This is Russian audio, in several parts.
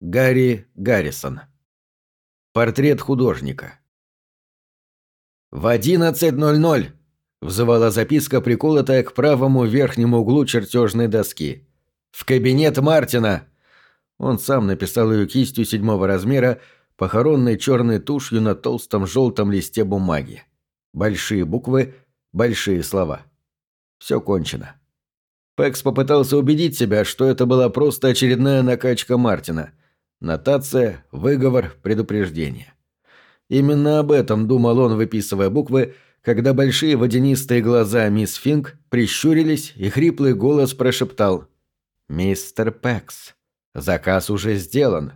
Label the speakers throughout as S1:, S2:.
S1: Гарри Гаррисон. Портрет художника. «В 11.00!» — взывала записка, приколотая к правому верхнему углу чертежной доски. «В кабинет Мартина!» Он сам написал ее кистью седьмого размера, похоронной черной тушью на толстом желтом листе бумаги. Большие буквы, большие слова. Все кончено. Пэкс попытался убедить себя, что это была просто очередная накачка Мартина — Нотация, выговор, предупреждение. Именно об этом думал он, выписывая буквы, когда большие водянистые глаза мисс Финк прищурились, и хриплый голос прошептал «Мистер Пэкс, заказ уже сделан.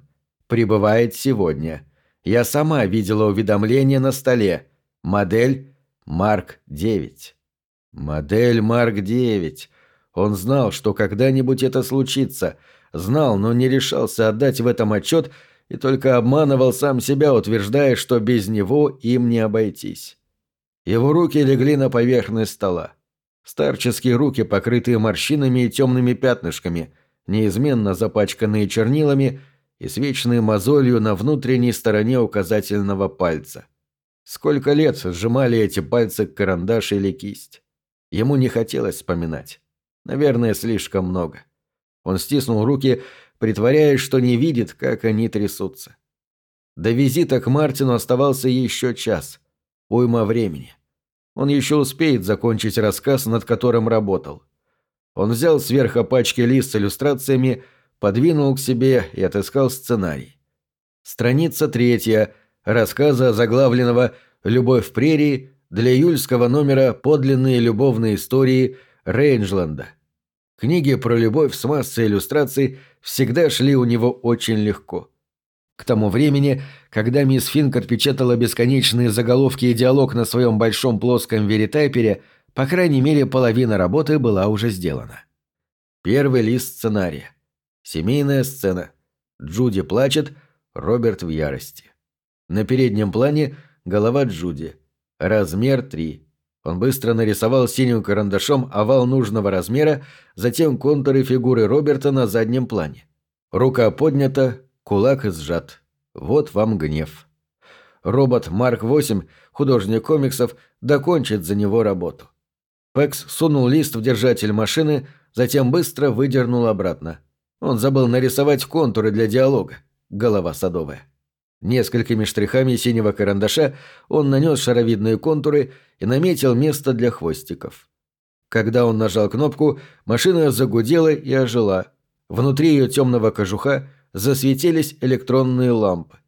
S1: Прибывает сегодня. Я сама видела уведомление на столе. Модель Марк-9». Модель Марк-9. Он знал, что когда-нибудь это случится – знал, но не решался отдать в этом отчет и только обманывал сам себя, утверждая, что без него им не обойтись. Его руки легли на поверхность стола. Старческие руки, покрытые морщинами и темными пятнышками, неизменно запачканные чернилами и с вечной мозолью на внутренней стороне указательного пальца. Сколько лет сжимали эти пальцы карандаш или кисть? Ему не хотелось вспоминать. Наверное, слишком много. — он стиснул руки, притворяясь, что не видит, как они трясутся. До визита к Мартину оставался еще час. Уйма времени. Он еще успеет закончить рассказ, над которым работал. Он взял сверху пачки лист с иллюстрациями, подвинул к себе и отыскал сценарий. Страница третья рассказа заглавленного «Любовь в прерии» для июльского номера «Подлинные любовные истории» Рейнджленда. Книги про любовь с массой иллюстраций всегда шли у него очень легко. К тому времени, когда мисс Финк отпечатала бесконечные заголовки и диалог на своем большом плоском веритайпере, по крайней мере, половина работы была уже сделана. Первый лист сценария. Семейная сцена. Джуди плачет, Роберт в ярости. На переднем плане голова Джуди. Размер 3. Он быстро нарисовал синим карандашом овал нужного размера, затем контуры фигуры Роберта на заднем плане. Рука поднята, кулак сжат. Вот вам гнев. Робот Марк-8, художник комиксов, докончит за него работу. Пекс сунул лист в держатель машины, затем быстро выдернул обратно. Он забыл нарисовать контуры для диалога. Голова садовая. Несколькими штрихами синего карандаша он нанес шаровидные контуры и наметил место для хвостиков. Когда он нажал кнопку, машина загудела и ожила. Внутри ее темного кожуха засветились электронные лампы.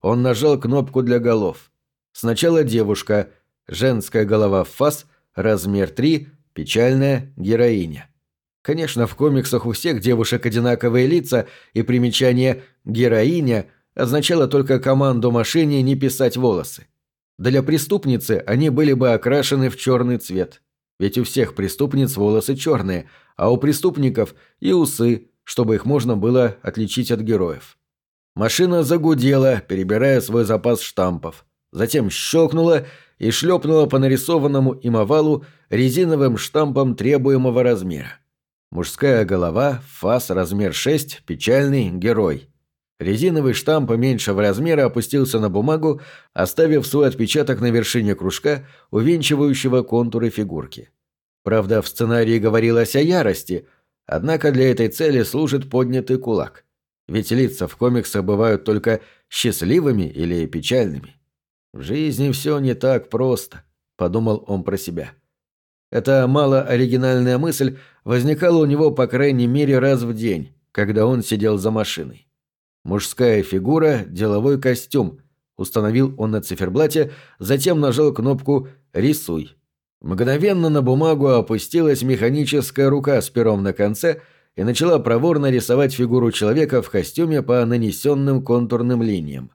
S1: Он нажал кнопку для голов. Сначала девушка, женская голова в фас, размер 3, печальная героиня. Конечно, в комиксах у всех девушек одинаковые лица, и примечание «героиня» означало только команду машине не писать волосы. Для преступницы они были бы окрашены в черный цвет. Ведь у всех преступниц волосы черные, а у преступников и усы, чтобы их можно было отличить от героев. Машина загудела, перебирая свой запас штампов. Затем щелкнула и шлепнула по нарисованному им овалу резиновым штампом требуемого размера. Мужская голова, фас, размер 6, печальный, герой. Резиновый штамп меньшего размера опустился на бумагу, оставив свой отпечаток на вершине кружка, увенчивающего контуры фигурки. Правда, в сценарии говорилось о ярости, однако для этой цели служит поднятый кулак. Ведь лица в комиксах бывают только счастливыми или печальными. В жизни все не так просто, подумал он про себя. Эта малооригинальная мысль возникала у него по крайней мере раз в день, когда он сидел за машиной. Мужская фигура, деловой костюм. Установил он на циферблате, затем нажал кнопку «Рисуй». Мгновенно на бумагу опустилась механическая рука с пером на конце и начала проворно рисовать фигуру человека в костюме по нанесенным контурным линиям.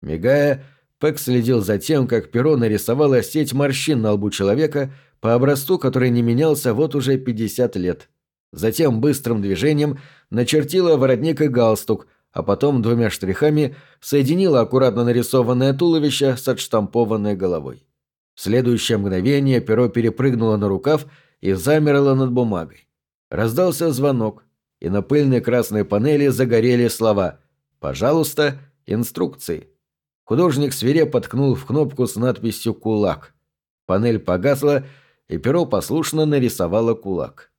S1: Мигая, Пэк следил за тем, как перо нарисовало сеть морщин на лбу человека по образцу, который не менялся вот уже 50 лет. Затем быстрым движением начертила воротник и галстук – а потом двумя штрихами соединила аккуратно нарисованное туловище с отштампованной головой. В следующее мгновение перо перепрыгнуло на рукав и замерло над бумагой. Раздался звонок, и на пыльной красной панели загорели слова Пожалуйста, инструкции. Художник свирепо ткнул в кнопку с надписью «Кулак». Панель погасла, и перо послушно нарисовало кулак.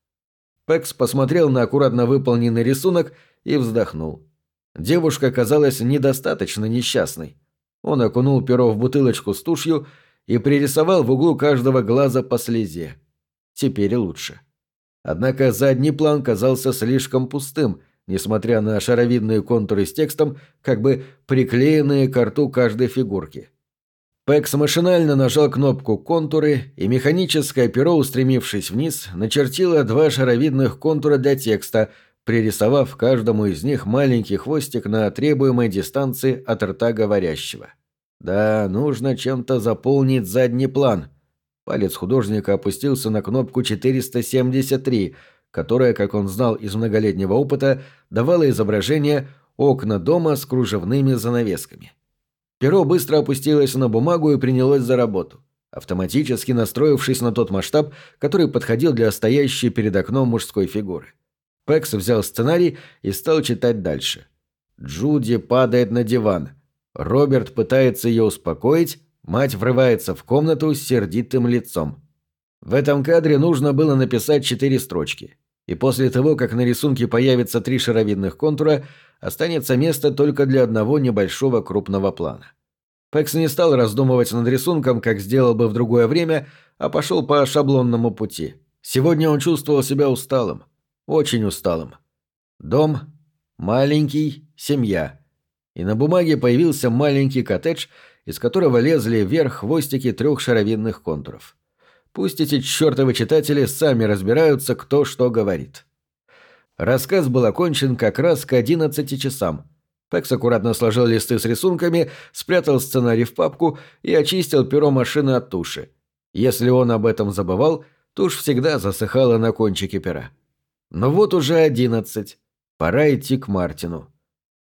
S1: Пекс посмотрел на аккуратно выполненный рисунок и вздохнул. Девушка казалась недостаточно несчастной. Он окунул перо в бутылочку с тушью и пририсовал в углу каждого глаза по слезе. Теперь лучше. Однако задний план казался слишком пустым, несмотря на шаровидные контуры с текстом, как бы приклеенные к рту каждой фигурки. Пэкс машинально нажал кнопку «Контуры», и механическое перо, устремившись вниз, начертило два шаровидных контура для текста, пририсовав каждому из них маленький хвостик на требуемой дистанции от рта говорящего. Да, нужно чем-то заполнить задний план. Палец художника опустился на кнопку 473, которая, как он знал из многолетнего опыта, давала изображение окна дома с кружевными занавесками. Перо быстро опустилось на бумагу и принялось за работу, автоматически настроившись на тот масштаб, который подходил для стоящей перед окном мужской фигуры. Пекс взял сценарий и стал читать дальше. Джуди падает на диван. Роберт пытается ее успокоить, мать врывается в комнату с сердитым лицом. В этом кадре нужно было написать четыре строчки. И после того, как на рисунке появится три шаровидных контура, останется место только для одного небольшого крупного плана. Пекс не стал раздумывать над рисунком, как сделал бы в другое время, а пошел по шаблонному пути. Сегодня он чувствовал себя усталым. Очень усталым. Дом, маленький, семья. И на бумаге появился маленький коттедж, из которого лезли вверх хвостики трех шаровидных контуров. Пусть эти чертовы читатели сами разбираются, кто что говорит. Рассказ был окончен как раз к 11 часам. Пекс аккуратно сложил листы с рисунками, спрятал сценарий в папку и очистил перо машины от туши. Если он об этом забывал, тушь всегда засыхала на кончике пера. Но вот уже одиннадцать. Пора идти к Мартину.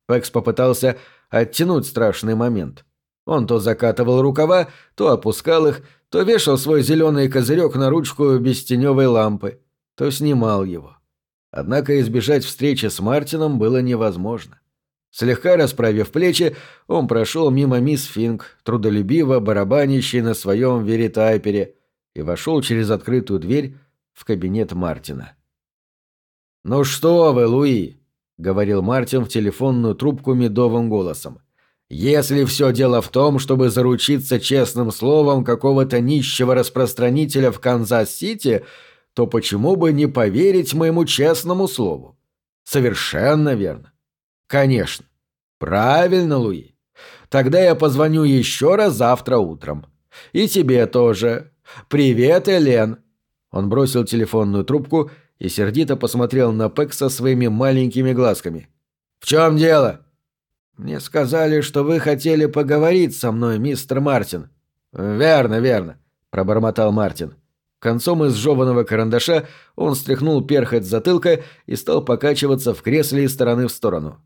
S1: Пекс попытался оттянуть страшный момент. Он то закатывал рукава, то опускал их, то вешал свой зеленый козырек на ручку бестеневой лампы, то снимал его. Однако избежать встречи с Мартином было невозможно. Слегка расправив плечи, он прошел мимо мисс Финк, трудолюбиво барабанящей на своем веритайпере, и вошел через открытую дверь в кабинет Мартина. «Ну что вы, Луи!» — говорил Мартин в телефонную трубку медовым голосом. «Если все дело в том, чтобы заручиться честным словом какого-то нищего распространителя в Канзас-Сити, то почему бы не поверить моему честному слову? Совершенно верно. Конечно. Правильно, Луи. Тогда я позвоню еще раз завтра утром. И тебе тоже. Привет, Элен. Он бросил телефонную трубку и сердито посмотрел на Пекса своими маленькими глазками. «В чем дело?» «Мне сказали, что вы хотели поговорить со мной, мистер Мартин». «Верно, верно», — пробормотал Мартин. Концом изжеванного карандаша он стряхнул перхоть с затылка и стал покачиваться в кресле из стороны в сторону.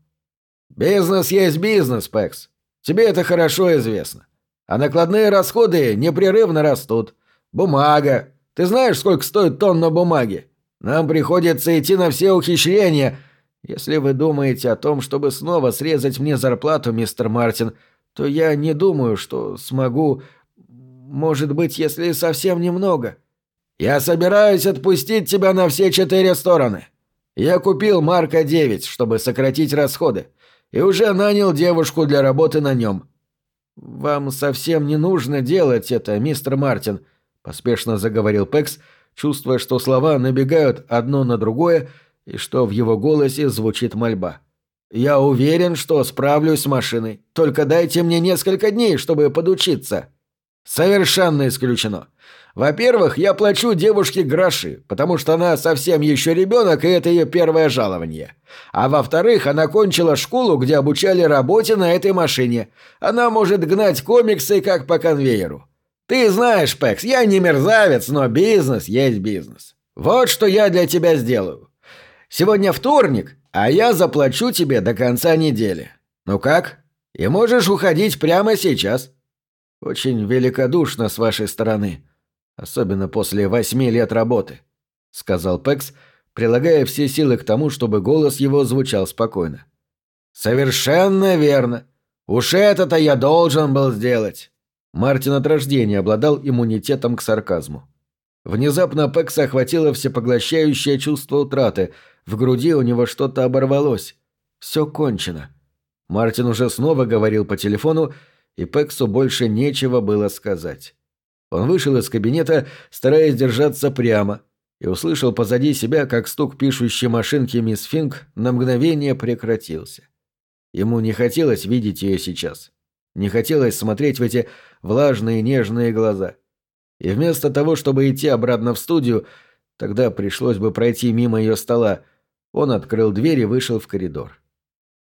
S1: «Бизнес есть бизнес, Пекс. Тебе это хорошо известно. А накладные расходы непрерывно растут. Бумага. Ты знаешь, сколько стоит тонна бумаги? Нам приходится идти на все ухищрения. Если вы думаете о том, чтобы снова срезать мне зарплату, мистер Мартин, то я не думаю, что смогу... Может быть, если совсем немного. Я собираюсь отпустить тебя на все четыре стороны. Я купил Марка 9, чтобы сократить расходы, и уже нанял девушку для работы на нем. Вам совсем не нужно делать это, мистер Мартин, поспешно заговорил Пекс, — чувствуя, что слова набегают одно на другое и что в его голосе звучит мольба. «Я уверен, что справлюсь с машиной. Только дайте мне несколько дней, чтобы подучиться». «Совершенно исключено. Во-первых, я плачу девушке гроши, потому что она совсем еще ребенок, и это ее первое жалование. А во-вторых, она кончила школу, где обучали работе на этой машине. Она может гнать комиксы как по конвейеру. Ты знаешь, Пекс, я не мерзавец, но бизнес есть бизнес. Вот что я для тебя сделаю. Сегодня вторник, а я заплачу тебе до конца недели. Ну как? И можешь уходить прямо сейчас. Очень великодушно с вашей стороны, особенно после восьми лет работы, сказал Пекс, прилагая все силы к тому, чтобы голос его звучал спокойно. «Совершенно верно. Уж это-то я должен был сделать». Мартин от рождения обладал иммунитетом к сарказму. Внезапно Пекса охватило всепоглощающее чувство утраты. В груди у него что-то оборвалось. Все кончено. Мартин уже снова говорил по телефону, и Пексу больше нечего было сказать. Он вышел из кабинета, стараясь держаться прямо, и услышал позади себя, как стук пишущей машинки мисс Финк на мгновение прекратился. Ему не хотелось видеть ее сейчас. Не хотелось смотреть в эти влажные нежные глаза. И вместо того, чтобы идти обратно в студию, тогда пришлось бы пройти мимо ее стола, он открыл дверь и вышел в коридор.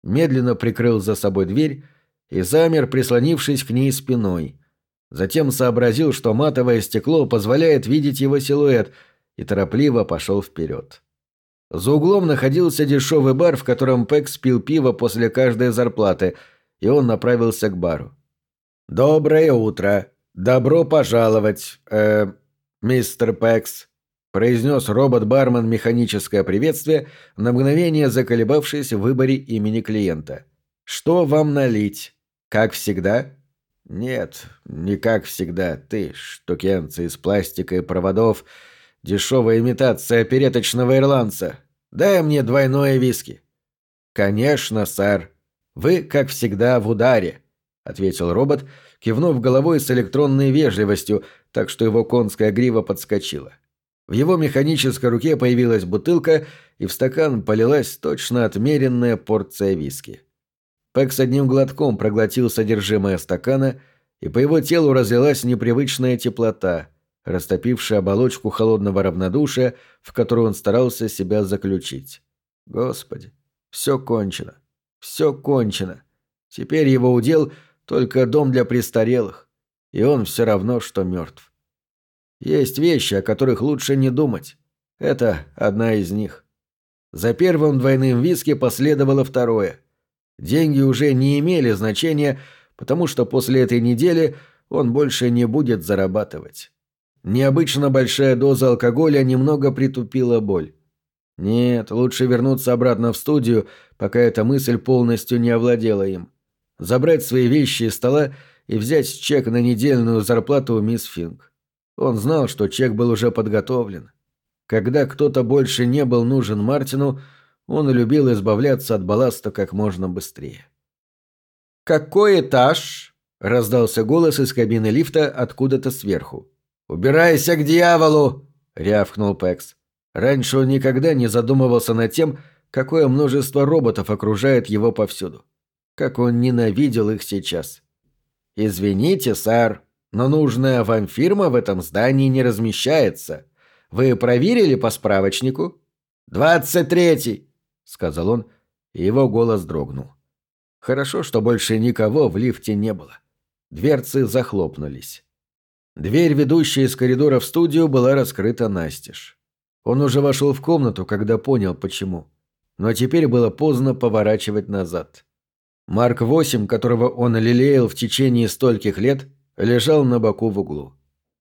S1: Медленно прикрыл за собой дверь и замер, прислонившись к ней спиной. Затем сообразил, что матовое стекло позволяет видеть его силуэт, и торопливо пошел вперед. За углом находился дешевый бар, в котором Пэкс пил пиво после каждой зарплаты, и он направился к бару. «Доброе утро! Добро пожаловать, э, мистер Пэкс!» произнес робот-бармен механическое приветствие, на мгновение заколебавшись в выборе имени клиента. «Что вам налить? Как всегда?» «Нет, не как всегда. Ты, штукенцы из пластика и проводов, дешевая имитация переточного ирландца. Дай мне двойное виски». «Конечно, сэр. Вы, как всегда, в ударе», — ответил робот, кивнув головой с электронной вежливостью, так что его конская грива подскочила. В его механической руке появилась бутылка, и в стакан полилась точно отмеренная порция виски. Пэк с одним глотком проглотил содержимое стакана, и по его телу разлилась непривычная теплота, растопившая оболочку холодного равнодушия, в которую он старался себя заключить. Господи, все кончено. Все кончено. Теперь его удел только дом для престарелых, и он все равно, что мертв. Есть вещи, о которых лучше не думать. Это одна из них. За первым двойным виски последовало второе. Деньги уже не имели значения, потому что после этой недели он больше не будет зарабатывать. Необычно большая доза алкоголя немного притупила боль. Нет, лучше вернуться обратно в студию, пока эта мысль полностью не овладела им. Забрать свои вещи из стола и взять чек на недельную зарплату у мисс Финк. Он знал, что чек был уже подготовлен. Когда кто-то больше не был нужен Мартину, он любил избавляться от балласта как можно быстрее. «Какой этаж?» – раздался голос из кабины лифта откуда-то сверху. «Убирайся к дьяволу!» – рявкнул Пэкс. Раньше он никогда не задумывался над тем, какое множество роботов окружает его повсюду. Как он ненавидел их сейчас. «Извините, сэр», но нужная вам фирма в этом здании не размещается. Вы проверили по справочнику? «Двадцать третий!» — сказал он, и его голос дрогнул. Хорошо, что больше никого в лифте не было. Дверцы захлопнулись. Дверь, ведущая из коридора в студию, была раскрыта настежь. Он уже вошел в комнату, когда понял, почему. Но теперь было поздно поворачивать назад. Марк-8, которого он лелеял в течение стольких лет, лежал на боку в углу.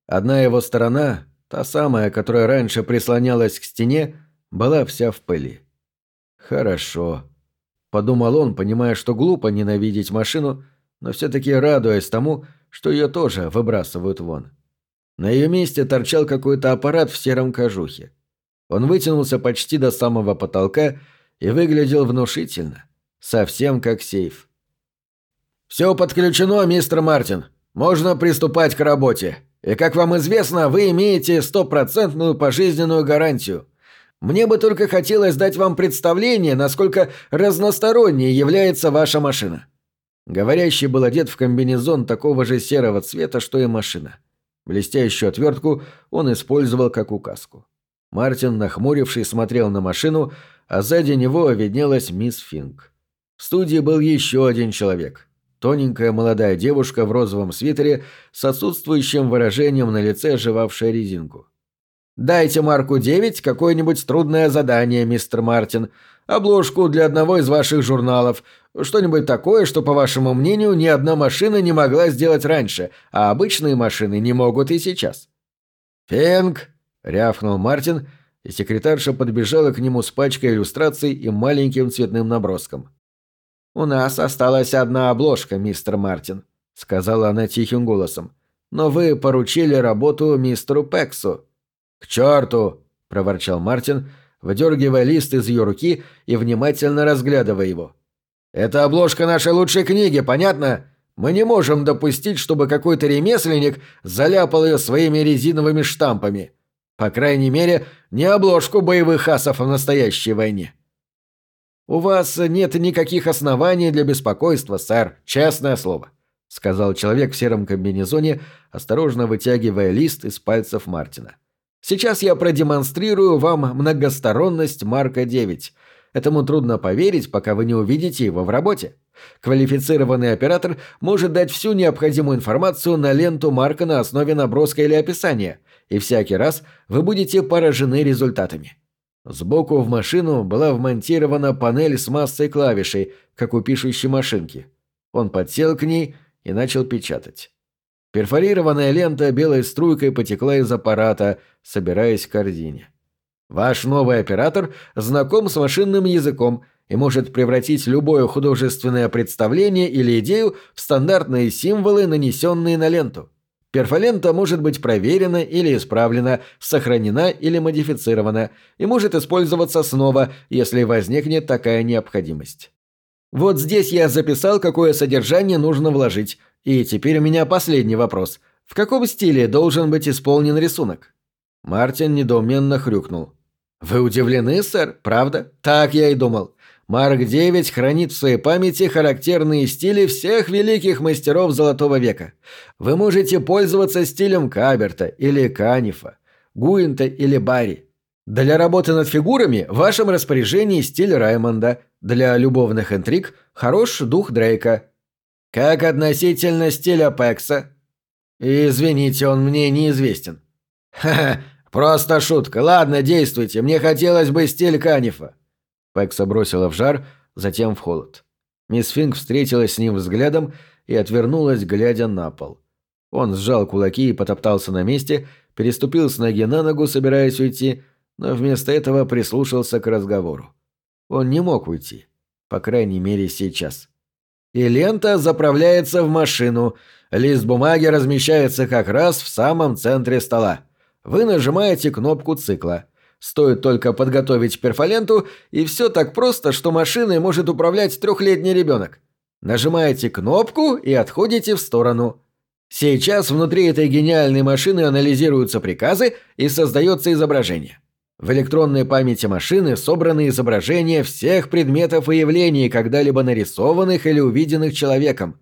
S1: Одна его сторона, та самая, которая раньше прислонялась к стене, была вся в пыли. «Хорошо», — подумал он, понимая, что глупо ненавидеть машину, но все-таки радуясь тому, что ее тоже выбрасывают вон. На ее месте торчал какой-то аппарат в сером кожухе. Он вытянулся почти до самого потолка и выглядел внушительно, совсем как сейф. «Все подключено, мистер Мартин», можно приступать к работе. И, как вам известно, вы имеете стопроцентную пожизненную гарантию. Мне бы только хотелось дать вам представление, насколько разносторонней является ваша машина». Говорящий был одет в комбинезон такого же серого цвета, что и машина. Блестящую отвертку он использовал как указку. Мартин, нахмурившись, смотрел на машину, а сзади него виднелась мисс Финк. В студии был еще один человек. Тоненькая молодая девушка в розовом свитере с отсутствующим выражением на лице, жевавшая резинку. «Дайте Марку 9 какое-нибудь трудное задание, мистер Мартин. Обложку для одного из ваших журналов. Что-нибудь такое, что, по вашему мнению, ни одна машина не могла сделать раньше, а обычные машины не могут и сейчас». «Фенг!» — рявкнул Мартин, и секретарша подбежала к нему с пачкой иллюстраций и маленьким цветным наброском. «У нас осталась одна обложка, мистер Мартин», — сказала она тихим голосом. «Но вы поручили работу мистеру Пексу». «К черту!» — проворчал Мартин, выдергивая лист из ее руки и внимательно разглядывая его. «Это обложка нашей лучшей книги, понятно? Мы не можем допустить, чтобы какой-то ремесленник заляпал ее своими резиновыми штампами. По крайней мере, не обложку боевых асов в настоящей войне». «У вас нет никаких оснований для беспокойства, сэр, честное слово», — сказал человек в сером комбинезоне, осторожно вытягивая лист из пальцев Мартина. «Сейчас я продемонстрирую вам многосторонность Марка 9. Этому трудно поверить, пока вы не увидите его в работе. Квалифицированный оператор может дать всю необходимую информацию на ленту Марка на основе наброска или описания, и всякий раз вы будете поражены результатами. Сбоку в машину была вмонтирована панель с массой клавишей, как у пишущей машинки. Он подсел к ней и начал печатать. Перфорированная лента белой струйкой потекла из аппарата, собираясь в корзине. Ваш новый оператор знаком с машинным языком и может превратить любое художественное представление или идею в стандартные символы, нанесенные на ленту. Перфолента может быть проверена или исправлена, сохранена или модифицирована и может использоваться снова, если возникнет такая необходимость. Вот здесь я записал, какое содержание нужно вложить. И теперь у меня последний вопрос. В каком стиле должен быть исполнен рисунок? Мартин недоуменно хрюкнул. «Вы удивлены, сэр? Правда? Так я и думал. Марк 9 хранит в своей памяти характерные стили всех великих мастеров Золотого века. Вы можете пользоваться стилем Каберта или Канифа, Гуинта или Барри. Для работы над фигурами в вашем распоряжении стиль Раймонда, для любовных интриг хорош дух Дрейка. Как относительно стиля Пекса? Извините, он мне неизвестен. Ха-ха, просто шутка. Ладно, действуйте, мне хотелось бы стиль Канифа. Пекса бросила в жар, затем в холод. Мисс Финк встретилась с ним взглядом и отвернулась, глядя на пол. Он сжал кулаки и потоптался на месте, переступил с ноги на ногу, собираясь уйти, но вместо этого прислушался к разговору. Он не мог уйти, по крайней мере сейчас. И лента заправляется в машину. Лист бумаги размещается как раз в самом центре стола. Вы нажимаете кнопку цикла. Стоит только подготовить перфоленту, и все так просто, что машиной может управлять трехлетний ребенок. Нажимаете кнопку и отходите в сторону. Сейчас внутри этой гениальной машины анализируются приказы и создается изображение. В электронной памяти машины собраны изображения всех предметов и явлений, когда-либо нарисованных или увиденных человеком.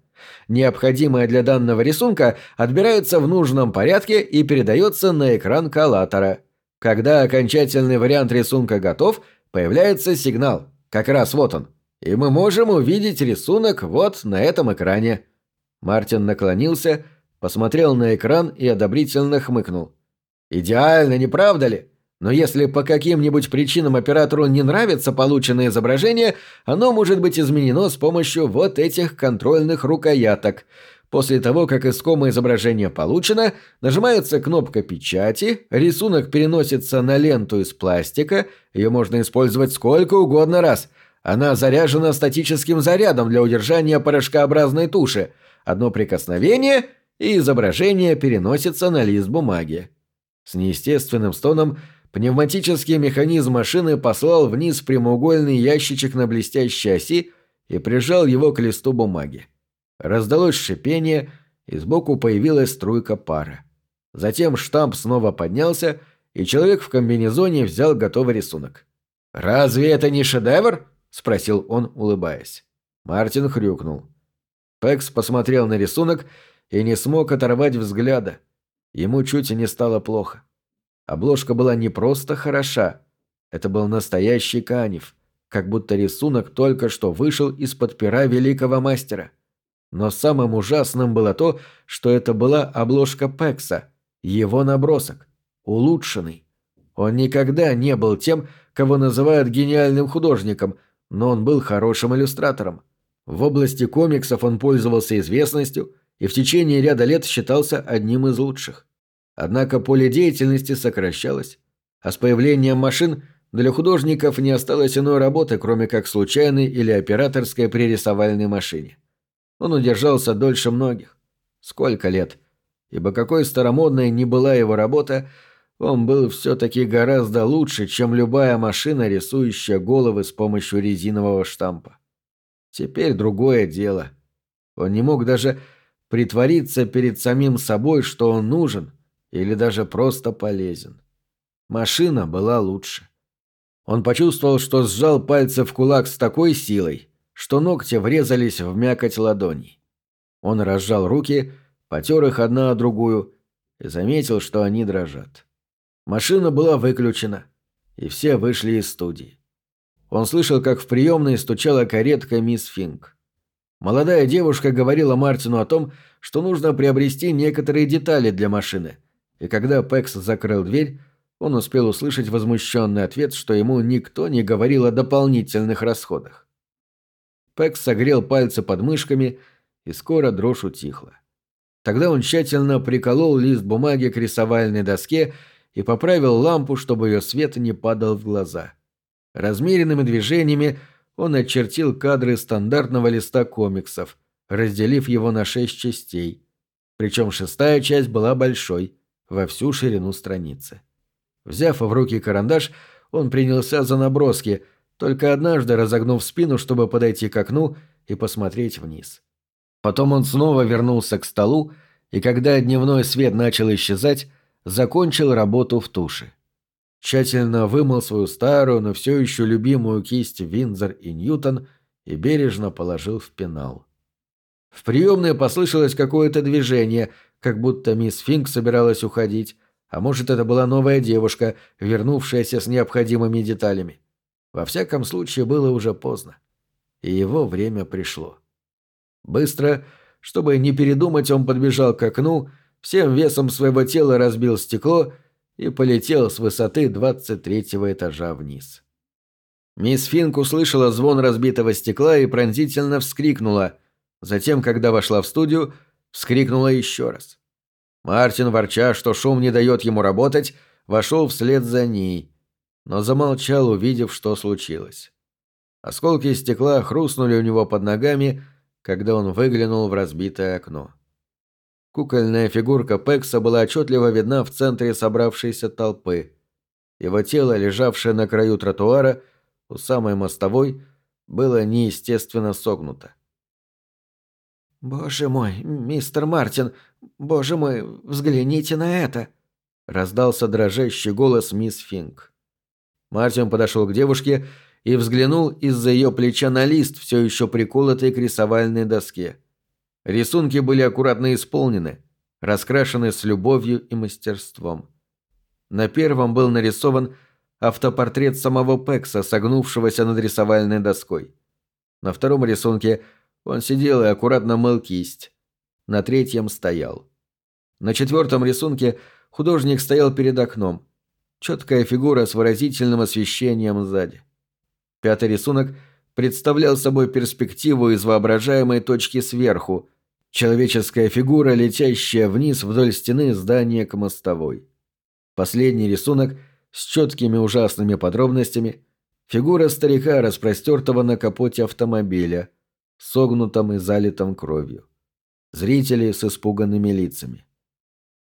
S1: Необходимое для данного рисунка отбирается в нужном порядке и передается на экран коллатора – когда окончательный вариант рисунка готов, появляется сигнал. Как раз вот он. И мы можем увидеть рисунок вот на этом экране. Мартин наклонился, посмотрел на экран и одобрительно хмыкнул. «Идеально, не правда ли? Но если по каким-нибудь причинам оператору не нравится полученное изображение, оно может быть изменено с помощью вот этих контрольных рукояток. После того, как искомое изображение получено, нажимается кнопка печати, рисунок переносится на ленту из пластика, ее можно использовать сколько угодно раз. Она заряжена статическим зарядом для удержания порошкообразной туши. Одно прикосновение, и изображение переносится на лист бумаги. С неестественным стоном пневматический механизм машины послал вниз прямоугольный ящичек на блестящей оси и прижал его к листу бумаги. Раздалось шипение, и сбоку появилась струйка пара. Затем штамп снова поднялся, и человек в комбинезоне взял готовый рисунок. «Разве это не шедевр?» – спросил он, улыбаясь. Мартин хрюкнул. Пекс посмотрел на рисунок и не смог оторвать взгляда. Ему чуть не стало плохо. Обложка была не просто хороша. Это был настоящий канев, как будто рисунок только что вышел из-под пера великого мастера. Но самым ужасным было то, что это была обложка Пекса, его набросок, улучшенный. Он никогда не был тем, кого называют гениальным художником, но он был хорошим иллюстратором. В области комиксов он пользовался известностью и в течение ряда лет считался одним из лучших. Однако поле деятельности сокращалось, а с появлением машин для художников не осталось иной работы, кроме как случайной или операторской при рисовальной машине. Он удержался дольше многих. Сколько лет? Ибо какой старомодной ни была его работа, он был все-таки гораздо лучше, чем любая машина, рисующая головы с помощью резинового штампа. Теперь другое дело. Он не мог даже притвориться перед самим собой, что он нужен или даже просто полезен. Машина была лучше. Он почувствовал, что сжал пальцы в кулак с такой силой, что ногти врезались в мякоть ладоней. Он разжал руки, потер их одна о другую и заметил, что они дрожат. Машина была выключена, и все вышли из студии. Он слышал, как в приемной стучала каретка мисс Финк. Молодая девушка говорила Мартину о том, что нужно приобрести некоторые детали для машины, и когда Пекс закрыл дверь, он успел услышать возмущенный ответ, что ему никто не говорил о дополнительных расходах. Пекс согрел пальцы под мышками, и скоро дрожь утихла. Тогда он тщательно приколол лист бумаги к рисовальной доске и поправил лампу, чтобы ее свет не падал в глаза. Размеренными движениями он очертил кадры стандартного листа комиксов, разделив его на шесть частей. Причем шестая часть была большой, во всю ширину страницы. Взяв в руки карандаш, он принялся за наброски, только однажды разогнув спину, чтобы подойти к окну и посмотреть вниз. Потом он снова вернулся к столу, и когда дневной свет начал исчезать, закончил работу в туши. Тщательно вымыл свою старую, но все еще любимую кисть Винзор и Ньютон и бережно положил в пенал. В приемной послышалось какое-то движение, как будто мисс Финк собиралась уходить, а может, это была новая девушка, вернувшаяся с необходимыми деталями. Во всяком случае, было уже поздно. И его время пришло. Быстро, чтобы не передумать, он подбежал к окну, всем весом своего тела разбил стекло и полетел с высоты двадцать третьего этажа вниз. Мисс Финк услышала звон разбитого стекла и пронзительно вскрикнула. Затем, когда вошла в студию, вскрикнула еще раз. Мартин, ворча, что шум не дает ему работать, вошел вслед за ней, но замолчал, увидев, что случилось. Осколки стекла хрустнули у него под ногами, когда он выглянул в разбитое окно. Кукольная фигурка Пекса была отчетливо видна в центре собравшейся толпы. Его тело, лежавшее на краю тротуара, у самой мостовой, было неестественно согнуто.
S2: «Боже мой, мистер Мартин, боже мой, взгляните на это!» — раздался дрожащий голос мисс Финк.
S1: Мартин подошел к девушке и взглянул из-за ее плеча на лист, все еще приколотый к рисовальной доске. Рисунки были аккуратно исполнены, раскрашены с любовью и мастерством. На первом был нарисован автопортрет самого Пекса, согнувшегося над рисовальной доской. На втором рисунке – он сидел и аккуратно мыл кисть. На третьем стоял. На четвертом рисунке художник стоял перед окном. Четкая фигура с выразительным освещением сзади. Пятый рисунок представлял собой перспективу из воображаемой точки сверху. Человеческая фигура, летящая вниз вдоль стены здания к мостовой. Последний рисунок с четкими ужасными подробностями – фигура старика, распростертого на капоте автомобиля – согнутом и залитом кровью. Зрители с испуганными лицами.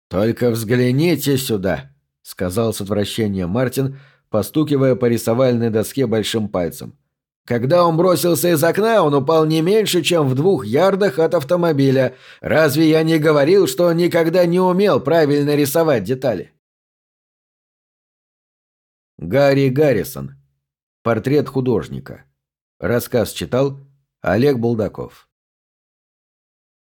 S1: «Только взгляните сюда!» — сказал с отвращением Мартин, постукивая по рисовальной доске большим пальцем. «Когда он бросился из окна, он упал не меньше, чем в двух ярдах от автомобиля. Разве я не говорил, что он никогда не умел правильно рисовать детали?» Гарри Гаррисон. Портрет художника. Рассказ читал Олег Булдаков